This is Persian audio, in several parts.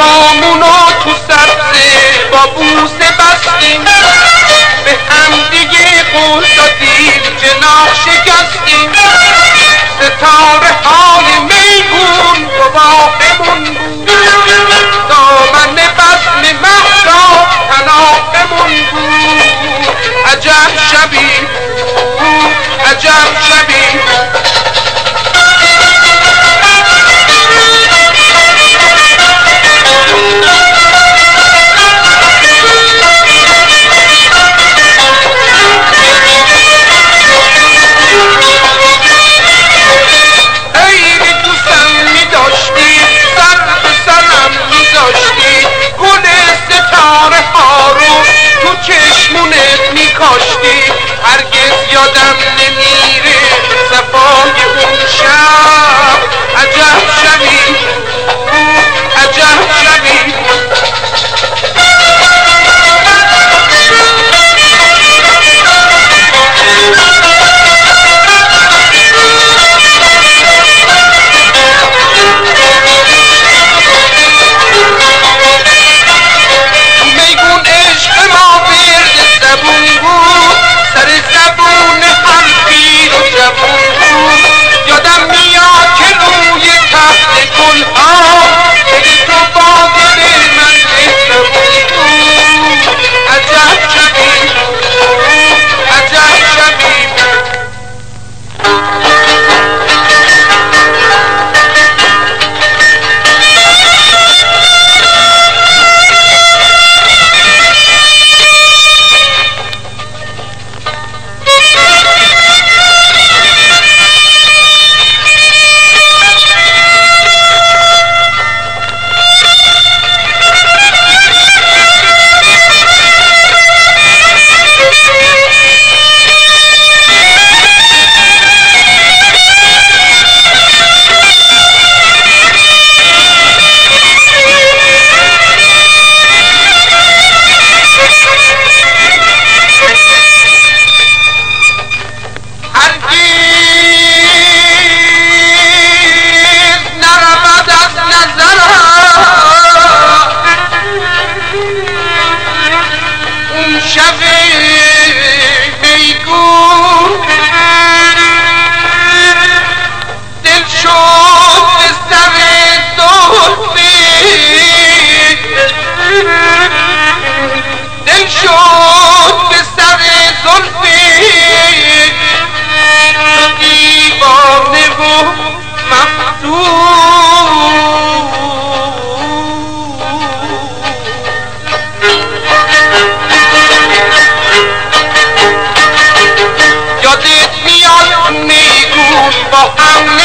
بامونو تو سبزه با بوسه بستیم. به همدیگه قول دادیم جناح شکستیم. ستاره های میگون گواهمون بود. دامن بزم محسا تناقمون بود. عجب شبی بود. عجب شبی چشمونت می کاشتی هرگز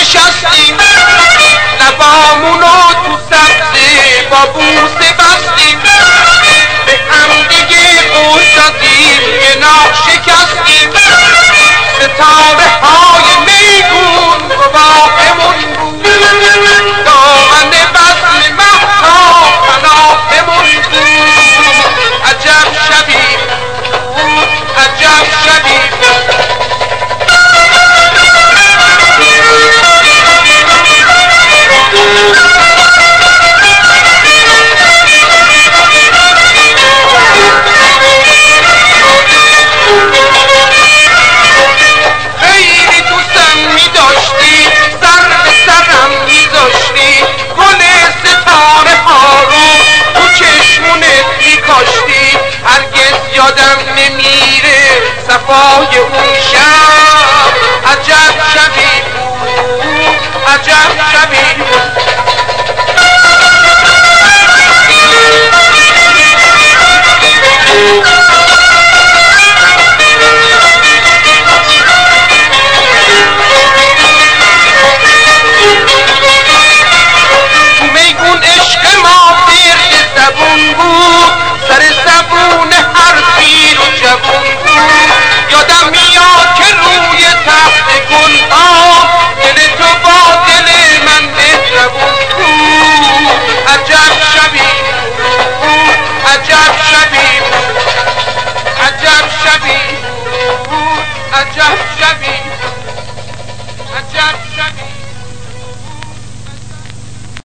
نشستیم. لبامونو تو سبزه با بوسه بستیم. به هم دیگه قول دادیم ناخ شکستیم. ستاره های میگون گواهمون بود دامن بزم مهدا پناهمون بود. عجب شبی عجب شبی چشمونت می